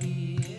Maria.